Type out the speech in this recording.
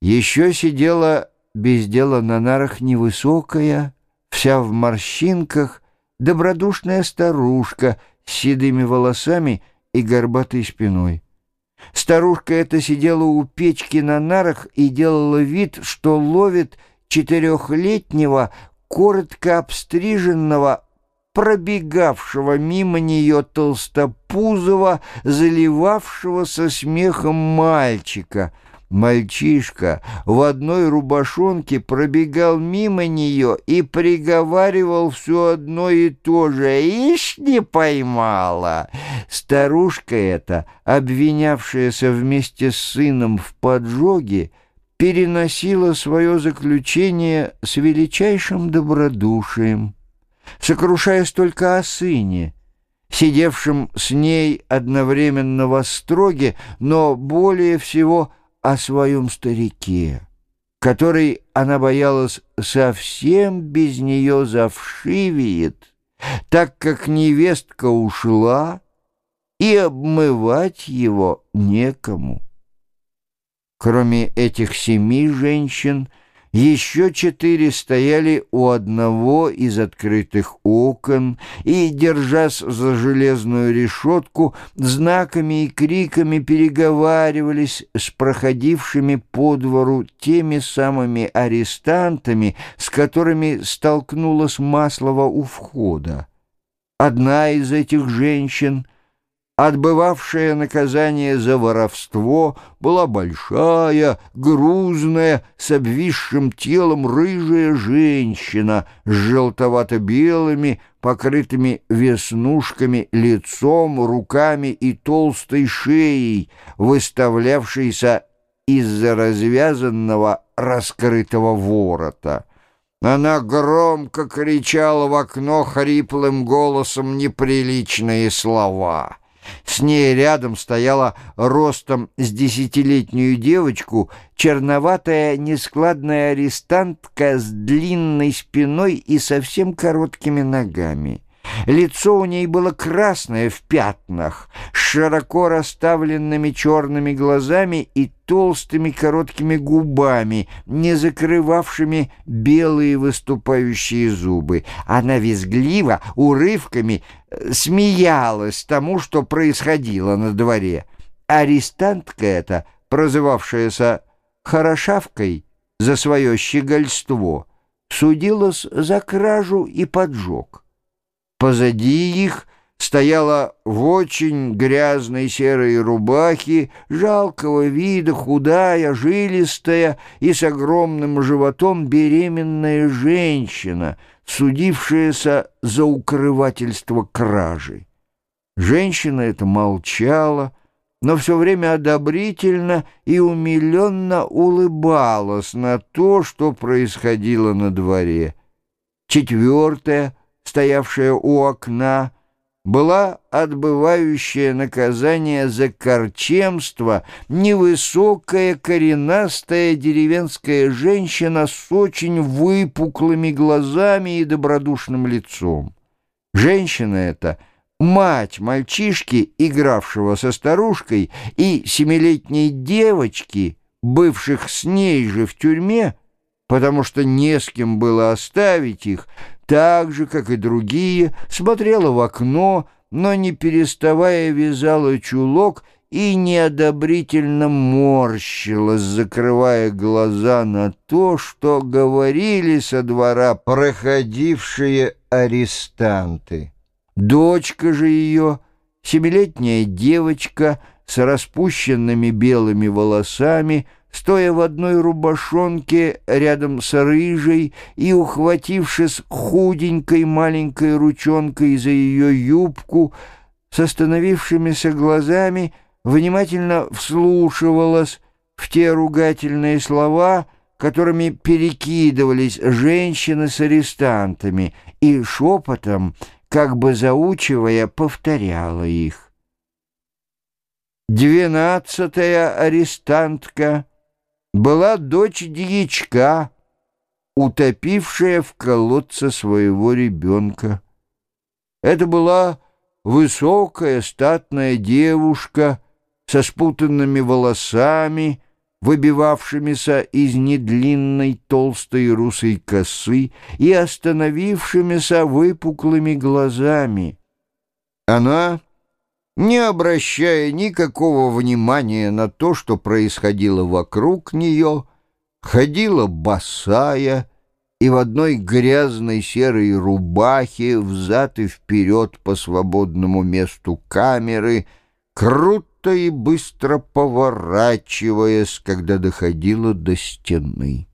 Еще сидела без дела на нарах невысокая, вся в морщинках, добродушная старушка с седыми волосами и горбатой спиной. Старушка эта сидела у печки на нарах и делала вид, что ловит четырехлетнего, коротко обстриженного, пробегавшего мимо нее толстопузого, заливавшегося смехом мальчика — Мальчишка в одной рубашонке пробегал мимо нее и приговаривал все одно и то же «Ишь, не поймала!» Старушка эта, обвинявшаяся вместе с сыном в поджоге, переносила свое заключение с величайшим добродушием, сокрушаясь только о сыне, сидевшем с ней одновременно в остроге, но более всего – о своем старике, который, она боялась, совсем без нее завшивеет, так как невестка ушла, и обмывать его некому. Кроме этих семи женщин, еще четыре стояли у одного из открытых окон и, держась за железную решетку, знаками и криками переговаривались с проходившими по двору теми самыми арестантами, с которыми столкнулась Маслова у входа. Одна из этих женщин — отбывавшая наказание за воровство, была большая, грузная, с обвисшим телом рыжая женщина с желтовато-белыми, покрытыми веснушками лицом, руками и толстой шеей, выставлявшейся из-за развязанного раскрытого ворота. Она громко кричала в окно хриплым голосом неприличные слова — с ней рядом стояла ростом с десятилетнюю девочку черноватая нескладная арестантка с длинной спиной и совсем короткими ногами. Лицо у ней было красное в пятнах, с широко расставленными черными глазами и толстыми короткими губами, не закрывавшими белые выступающие зубы. Она визгливо, урывками э, смеялась тому, что происходило на дворе. Арестантка эта, прозывавшаяся «хорошавкой» за свое щегольство, судилась за кражу и поджог. Позади их стояла в очень грязной серой рубахе, жалкого вида, худая, жилистая и с огромным животом беременная женщина, судившаяся за укрывательство кражи. Женщина эта молчала, но все время одобрительно и умиленно улыбалась на то, что происходило на дворе. Четвертая — стоявшая у окна, была отбывающая наказание за корчемство невысокая коренастая деревенская женщина с очень выпуклыми глазами и добродушным лицом. Женщина эта — мать мальчишки, игравшего со старушкой, и семилетней девочки, бывших с ней же в тюрьме, потому что не с кем было оставить их, так же, как и другие, смотрела в окно, но не переставая вязала чулок и неодобрительно морщилась, закрывая глаза на то, что говорили со двора проходившие арестанты. Дочка же ее, семилетняя девочка с распущенными белыми волосами, стоя в одной рубашонке рядом с рыжей и ухватившись худенькой маленькой ручонкой за ее юбку, с остановившимися глазами внимательно вслушивалась в те ругательные слова, которыми перекидывались женщины с арестантами, и шепотом, как бы заучивая, повторяла их. Двенадцатая арестантка — была дочь дьячка, утопившая в колодце своего ребенка. Это была высокая статная девушка со спутанными волосами, выбивавшимися из недлинной толстой русой косы и остановившимися выпуклыми глазами. Она, не обращая никакого внимания на то, что происходило вокруг нее, ходила босая и в одной грязной серой рубахе взад и вперед по свободному месту камеры, круто и быстро поворачиваясь, когда доходила до стены.